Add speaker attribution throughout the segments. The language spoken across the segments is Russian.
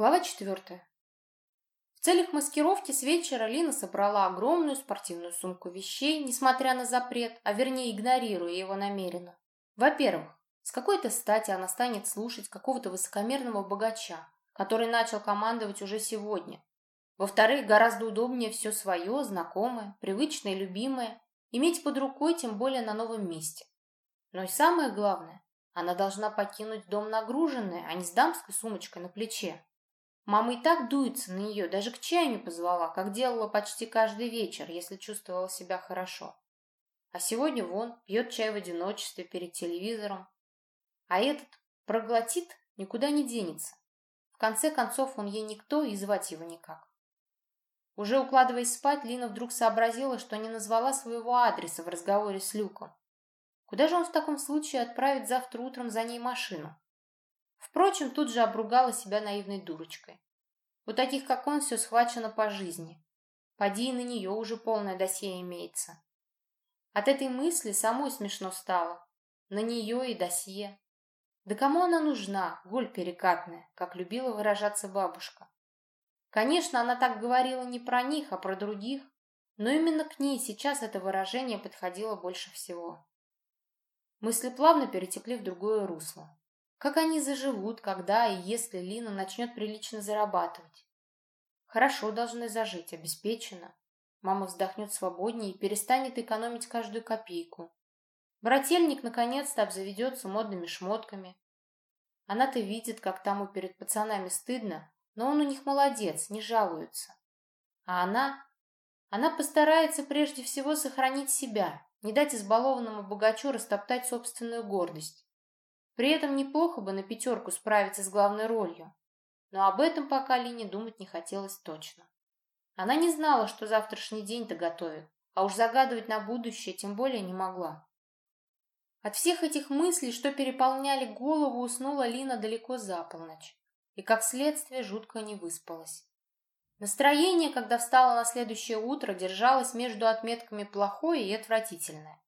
Speaker 1: Глава четвертая. В целях маскировки с вечера Лина собрала огромную спортивную сумку вещей, несмотря на запрет, а вернее игнорируя его намеренно. Во-первых, с какой-то стати она станет слушать какого-то высокомерного богача, который начал командовать уже сегодня. Во-вторых, гораздо удобнее все свое, знакомое, привычное, любимое, иметь под рукой, тем более на новом месте. Но и самое главное, она должна покинуть дом нагруженная, а не с дамской сумочкой на плече. Мама и так дуется на нее, даже к чаю не позвала, как делала почти каждый вечер, если чувствовала себя хорошо. А сегодня вон, пьет чай в одиночестве перед телевизором. А этот проглотит, никуда не денется. В конце концов, он ей никто и звать его никак. Уже укладываясь спать, Лина вдруг сообразила, что не назвала своего адреса в разговоре с Люком. Куда же он в таком случае отправит завтра утром за ней машину? Впрочем, тут же обругала себя наивной дурочкой. У таких, как он, все схвачено по жизни. Поди и на нее уже полное досье имеется. От этой мысли самой смешно стало. На нее и досье. Да кому она нужна, голь перекатная, как любила выражаться бабушка? Конечно, она так говорила не про них, а про других, но именно к ней сейчас это выражение подходило больше всего. Мысли плавно перетекли в другое русло. Как они заживут, когда и если Лина начнет прилично зарабатывать? Хорошо должны зажить, обеспечено. Мама вздохнет свободнее и перестанет экономить каждую копейку. Брательник наконец-то обзаведется модными шмотками. Она-то видит, как тому перед пацанами стыдно, но он у них молодец, не жалуется. А она? Она постарается прежде всего сохранить себя, не дать избалованному богачу растоптать собственную гордость. При этом неплохо бы на пятерку справиться с главной ролью. Но об этом пока Лине думать не хотелось точно. Она не знала, что завтрашний день-то готовит, а уж загадывать на будущее тем более не могла. От всех этих мыслей, что переполняли голову, уснула Лина далеко за полночь. И, как следствие, жутко не выспалась. Настроение, когда встала на следующее утро, держалось между отметками плохое и отвратительное.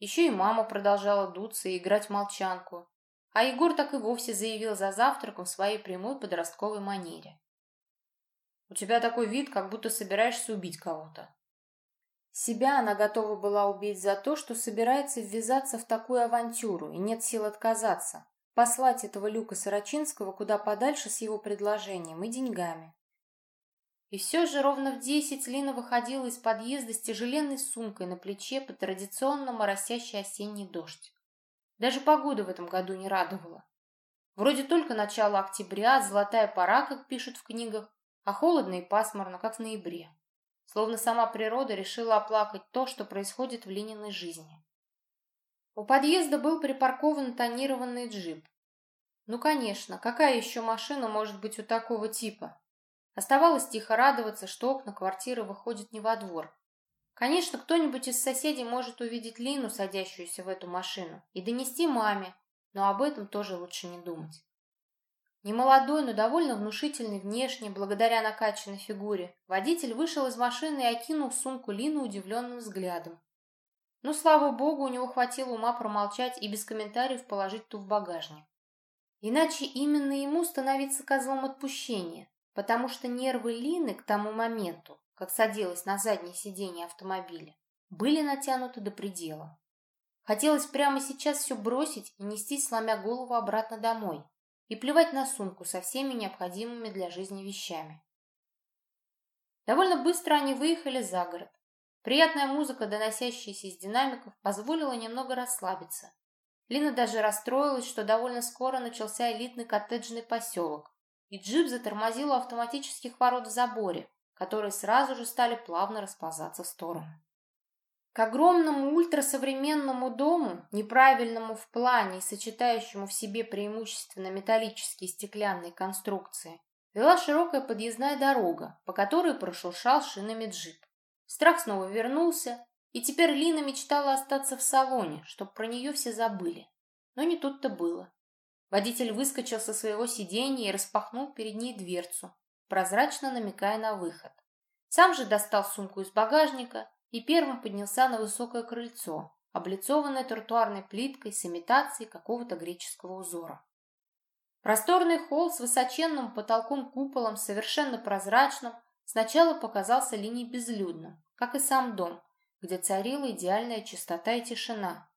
Speaker 1: Еще и мама продолжала дуться и играть в молчанку, а Егор так и вовсе заявил за завтраком в своей прямой подростковой манере. «У тебя такой вид, как будто собираешься убить кого-то». Себя она готова была убить за то, что собирается ввязаться в такую авантюру, и нет сил отказаться, послать этого Люка Сорочинского куда подальше с его предложением и деньгами. И все же ровно в десять Лина выходила из подъезда с тяжеленной сумкой на плече под традиционно моросящий осенний дождь. Даже погода в этом году не радовала. Вроде только начало октября, золотая пора, как пишут в книгах, а холодно и пасмурно, как в ноябре. Словно сама природа решила оплакать то, что происходит в Лининой жизни. У подъезда был припаркован тонированный джип. Ну, конечно, какая еще машина может быть у такого типа? Оставалось тихо радоваться, что окна квартиры выходят не во двор, Конечно, кто-нибудь из соседей может увидеть Лину, садящуюся в эту машину, и донести маме, но об этом тоже лучше не думать. Немолодой, но довольно внушительный внешне, благодаря накачанной фигуре, водитель вышел из машины и окинул сумку Лины удивленным взглядом. Но, слава богу, у него хватило ума промолчать и без комментариев положить ту в багажник. Иначе именно ему становиться козлом отпущения, потому что нервы Лины к тому моменту как садилась на заднее сиденье автомобиля, были натянуты до предела. Хотелось прямо сейчас все бросить и нестись, сломя голову обратно домой, и плевать на сумку со всеми необходимыми для жизни вещами. Довольно быстро они выехали за город. Приятная музыка, доносящаяся из динамиков, позволила немного расслабиться. Лина даже расстроилась, что довольно скоро начался элитный коттеджный поселок, и джип затормозил у автоматических ворот в заборе, которые сразу же стали плавно расползаться в сторону. К огромному ультрасовременному дому, неправильному в плане и сочетающему в себе преимущественно металлические и стеклянные конструкции, вела широкая подъездная дорога, по которой прошуршал шинами джип. Страх снова вернулся, и теперь Лина мечтала остаться в салоне, чтобы про нее все забыли. Но не тут-то было. Водитель выскочил со своего сиденья и распахнул перед ней дверцу, прозрачно намекая на выход. Сам же достал сумку из багажника и первым поднялся на высокое крыльцо, облицованное тротуарной плиткой с имитацией какого-то греческого узора. Просторный холл с высоченным потолком-куполом, совершенно прозрачным, сначала показался Лине безлюдным, как и сам дом, где царила идеальная чистота и тишина.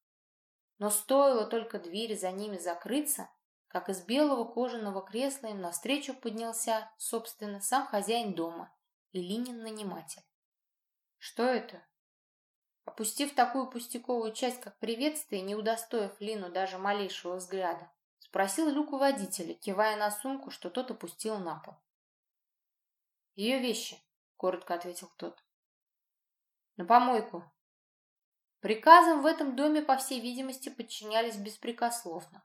Speaker 1: Но стоило только двери за ними закрыться, как из белого кожаного кресла им навстречу поднялся, собственно, сам хозяин дома и Линин наниматель. Что это? Опустив такую пустяковую часть, как приветствие, не удостоив Лину даже малейшего взгляда, спросил Люк у водителя, кивая на сумку, что тот опустил на пол. «Ее вещи», — коротко ответил тот. «На помойку». Приказам в этом доме, по всей видимости, подчинялись беспрекословно.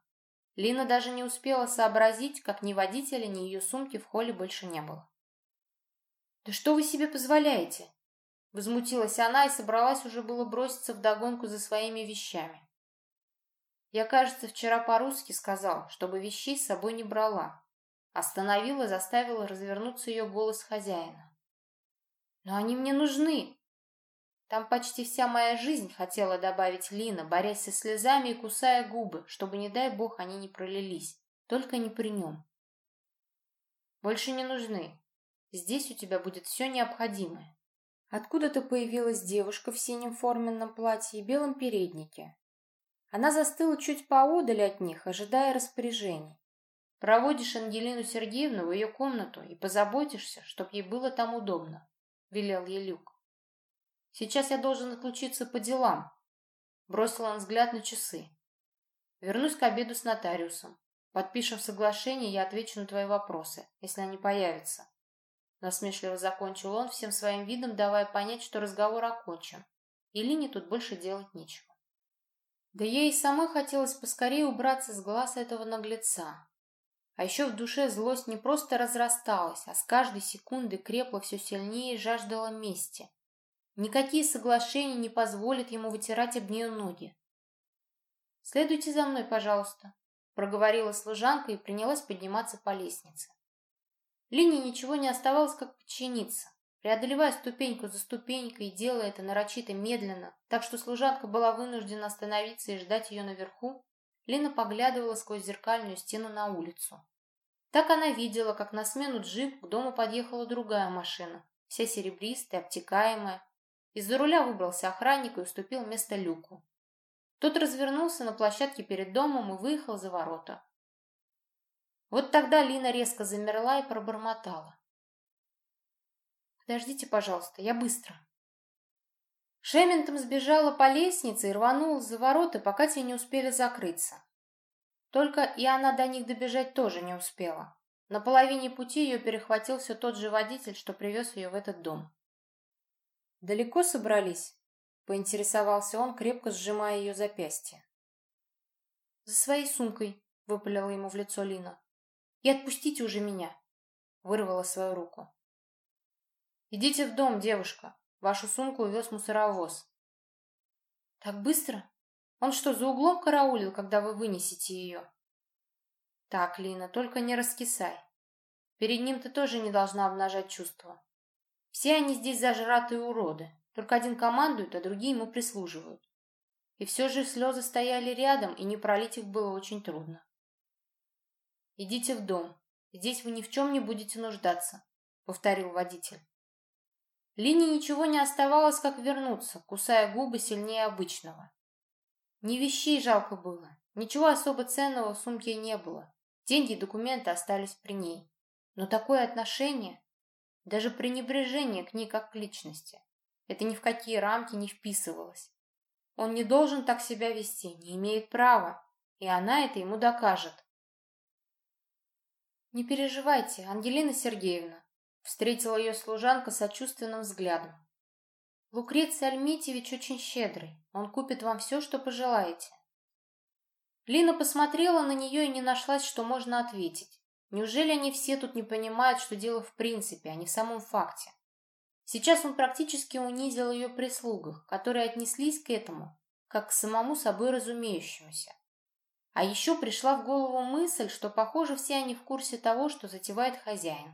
Speaker 1: Лина даже не успела сообразить, как ни водителя, ни ее сумки в холле больше не было. «Да что вы себе позволяете?» Возмутилась она и собралась уже было броситься вдогонку за своими вещами. Я, кажется, вчера по-русски сказал, чтобы вещей с собой не брала. Остановила, заставила развернуться ее голос хозяина. «Но они мне нужны!» Там почти вся моя жизнь, хотела добавить Лина, борясь со слезами и кусая губы, чтобы, не дай бог, они не пролились. Только не при нем. Больше не нужны. Здесь у тебя будет все необходимое. Откуда-то появилась девушка в синем форменном платье и белом переднике. Она застыла чуть поодаль от них, ожидая распоряжений. Проводишь Ангелину Сергеевну в ее комнату и позаботишься, чтоб ей было там удобно, — велел ей Люк. Сейчас я должен отлучиться по делам. Бросил он взгляд на часы. Вернусь к обеду с нотариусом. Подпишем соглашение, я отвечу на твои вопросы, если они появятся. Насмешливо закончил он, всем своим видом давая понять, что разговор окончен. И Лине тут больше делать нечего. Да ей и самой хотелось поскорее убраться с глаз этого наглеца. А еще в душе злость не просто разрасталась, а с каждой секунды крепла все сильнее и жаждала мести. Никакие соглашения не позволят ему вытирать об нее ноги. «Следуйте за мной, пожалуйста», — проговорила служанка и принялась подниматься по лестнице. Лине ничего не оставалось, как подчиниться, преодолевая ступеньку за ступенькой и делая это нарочито медленно, так что служанка была вынуждена остановиться и ждать ее наверху, Лина поглядывала сквозь зеркальную стену на улицу. Так она видела, как на смену джип к дому подъехала другая машина, вся серебристая, обтекаемая. Из-за руля выбрался охранник и уступил место люку. Тот развернулся на площадке перед домом и выехал за ворота. Вот тогда Лина резко замерла и пробормотала. «Подождите, пожалуйста, я быстро». Шементом сбежала по лестнице и рванула за ворота, пока те не успели закрыться. Только и она до них добежать тоже не успела. На половине пути ее перехватил все тот же водитель, что привез ее в этот дом. «Далеко собрались?» — поинтересовался он, крепко сжимая ее запястье. «За своей сумкой», — выпалила ему в лицо Лина. И отпустите уже меня!» Вырвала свою руку. «Идите в дом, девушка. Вашу сумку увез мусоровоз». «Так быстро? Он что, за углом караулил, когда вы вынесете ее?» «Так, Лина, только не раскисай. Перед ним ты тоже не должна обнажать чувства. Все они здесь зажратые уроды. Только один командует, а другие ему прислуживают. И все же слезы стояли рядом, и не пролить их было очень трудно. «Идите в дом. Здесь вы ни в чем не будете нуждаться», — повторил водитель. Лине ничего не оставалось, как вернуться, кусая губы сильнее обычного. Ни вещей жалко было, ничего особо ценного в сумке не было. Деньги и документы остались при ней. Но такое отношение, даже пренебрежение к ней как к личности, это ни в какие рамки не вписывалось. Он не должен так себя вести, не имеет права, и она это ему докажет. «Не переживайте, Ангелина Сергеевна», — встретила ее служанка сочувственным взглядом. «Лукреций Альмитьевич очень щедрый, он купит вам все, что пожелаете». Лина посмотрела на нее и не нашлась, что можно ответить. Неужели они все тут не понимают, что дело в принципе, а не в самом факте? Сейчас он практически унизил ее прислугах, которые отнеслись к этому, как к самому собой разумеющемуся. А еще пришла в голову мысль, что, похоже, все они в курсе того, что затевает хозяин.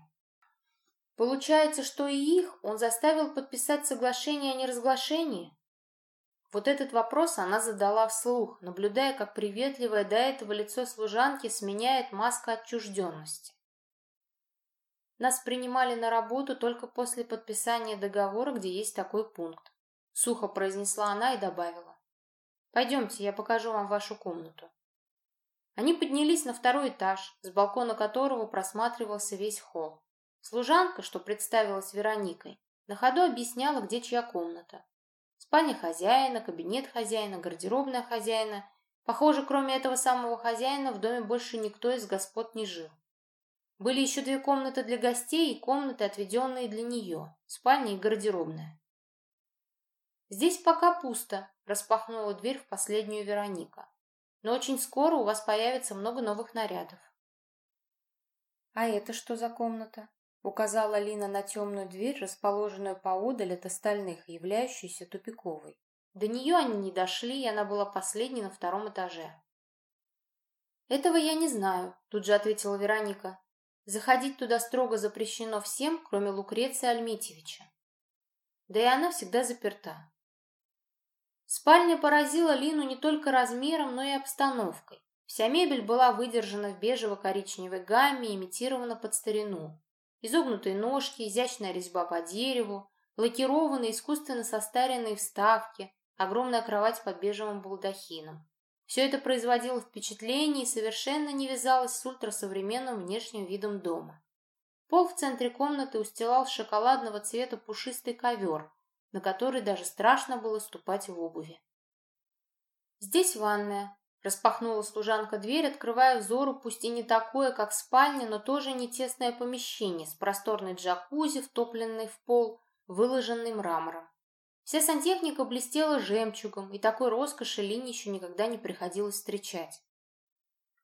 Speaker 1: Получается, что и их он заставил подписать соглашение о неразглашении? Вот этот вопрос она задала вслух, наблюдая, как приветливое до этого лицо служанки сменяет маска отчужденности. Нас принимали на работу только после подписания договора, где есть такой пункт. Сухо произнесла она и добавила. Пойдемте, я покажу вам вашу комнату. Они поднялись на второй этаж, с балкона которого просматривался весь холл. Служанка, что представилась Вероникой, на ходу объясняла, где чья комната. Спальня хозяина, кабинет хозяина, гардеробная хозяина. Похоже, кроме этого самого хозяина, в доме больше никто из господ не жил. Были еще две комнаты для гостей и комнаты, отведенные для нее, спальня и гардеробная. «Здесь пока пусто», — распахнула дверь в последнюю Вероника. «Но очень скоро у вас появится много новых нарядов». «А это что за комната?» Указала Лина на темную дверь, расположенную поодаль от остальных, являющуюся тупиковой. До нее они не дошли, и она была последней на втором этаже. «Этого я не знаю», — тут же ответила Вероника. «Заходить туда строго запрещено всем, кроме Лукреция Альметьевича. Да и она всегда заперта». Спальня поразила Лину не только размером, но и обстановкой. Вся мебель была выдержана в бежево-коричневой гамме, имитирована под старину. Изогнутые ножки, изящная резьба по дереву, лакированные, искусственно состаренные вставки, огромная кровать под бежевым балдахином. Все это производило впечатление и совершенно не вязалось с ультрасовременным внешним видом дома. Пол в центре комнаты устилал шоколадного цвета пушистый ковер, на который даже страшно было ступать в обуви. Здесь ванная, Распахнула служанка дверь, открывая взору, пусть и не такое, как спальня, но тоже не тесное помещение с просторной джакузи, втопленной в пол, выложенной мрамором. Вся сантехника блестела жемчугом, и такой роскоши Лине еще никогда не приходилось встречать.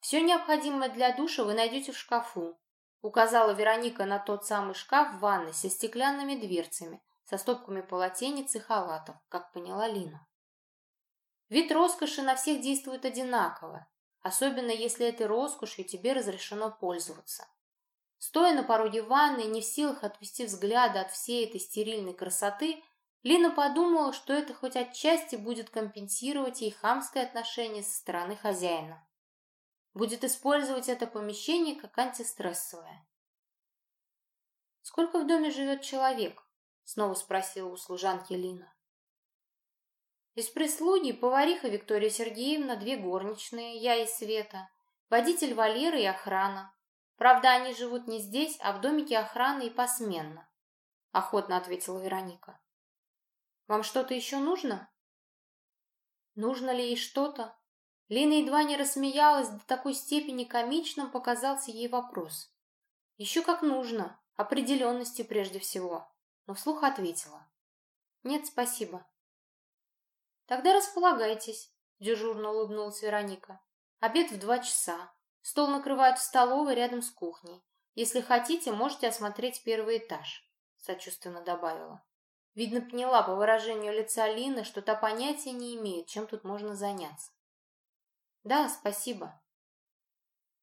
Speaker 1: «Все необходимое для душа вы найдете в шкафу», указала Вероника на тот самый шкаф в ванной со стеклянными дверцами, со стопками полотенец и халатов, как поняла Лина. Вид роскоши на всех действует одинаково, особенно если этой роскошью тебе разрешено пользоваться. Стоя на пороге ванны, не в силах отвести взгляда от всей этой стерильной красоты, Лина подумала, что это хоть отчасти будет компенсировать ей хамское отношение со стороны хозяина. Будет использовать это помещение как антистрессовое. «Сколько в доме живет человек?» — снова спросила у служанки Лина. Из прислуги повариха Виктория Сергеевна, две горничные, я и Света, водитель Валера и охрана. Правда, они живут не здесь, а в домике охраны и посменно. Охотно ответила Вероника. Вам что-то еще нужно? Нужно ли ей что-то? Лина едва не рассмеялась, до такой степени комичным показался ей вопрос. Еще как нужно, определенности прежде всего. Но вслух ответила. Нет, спасибо. «Тогда располагайтесь», — дежурно улыбнулась Вероника. «Обед в два часа. Стол накрывают в столовой рядом с кухней. Если хотите, можете осмотреть первый этаж», — сочувственно добавила. Видно, поняла по выражению лица Лины, что та понятия не имеет, чем тут можно заняться. «Да, спасибо».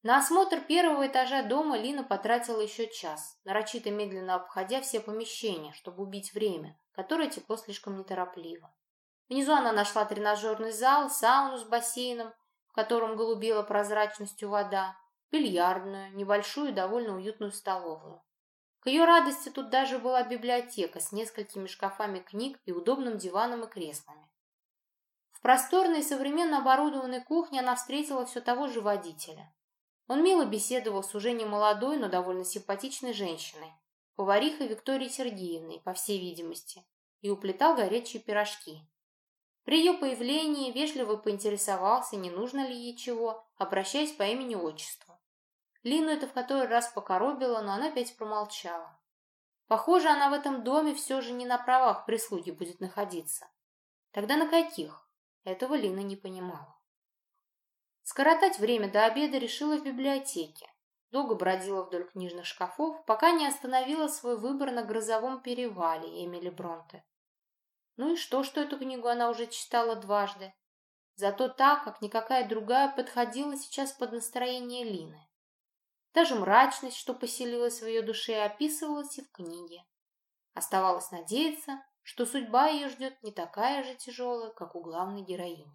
Speaker 1: На осмотр первого этажа дома Лина потратила еще час, нарочито медленно обходя все помещения, чтобы убить время, которое текло слишком неторопливо. Внизу она нашла тренажерный зал, сауну с бассейном, в котором голубела прозрачностью вода, бильярдную, небольшую довольно уютную столовую. К ее радости тут даже была библиотека с несколькими шкафами книг и удобным диваном и креслами. В просторной и современно оборудованной кухне она встретила все того же водителя. Он мило беседовал с уже не молодой, но довольно симпатичной женщиной, поварихой Викторией Сергеевной, по всей видимости, и уплетал горячие пирожки. При ее появлении вежливо поинтересовался, не нужно ли ей чего, обращаясь по имени-отчеству. Лину это в который раз покоробило, но она опять промолчала. Похоже, она в этом доме все же не на правах прислуги будет находиться. Тогда на каких? Этого Лина не понимала. Скоротать время до обеда решила в библиотеке. Долго бродила вдоль книжных шкафов, пока не остановила свой выбор на «Грозовом перевале» Эмили Бронте. Ну и что, что эту книгу она уже читала дважды? Зато та, как никакая другая, подходила сейчас под настроение Лины. Даже мрачность, что поселилась в ее душе, описывалась и в книге. Оставалось надеяться, что судьба ее ждет не такая же тяжелая, как у главной героини.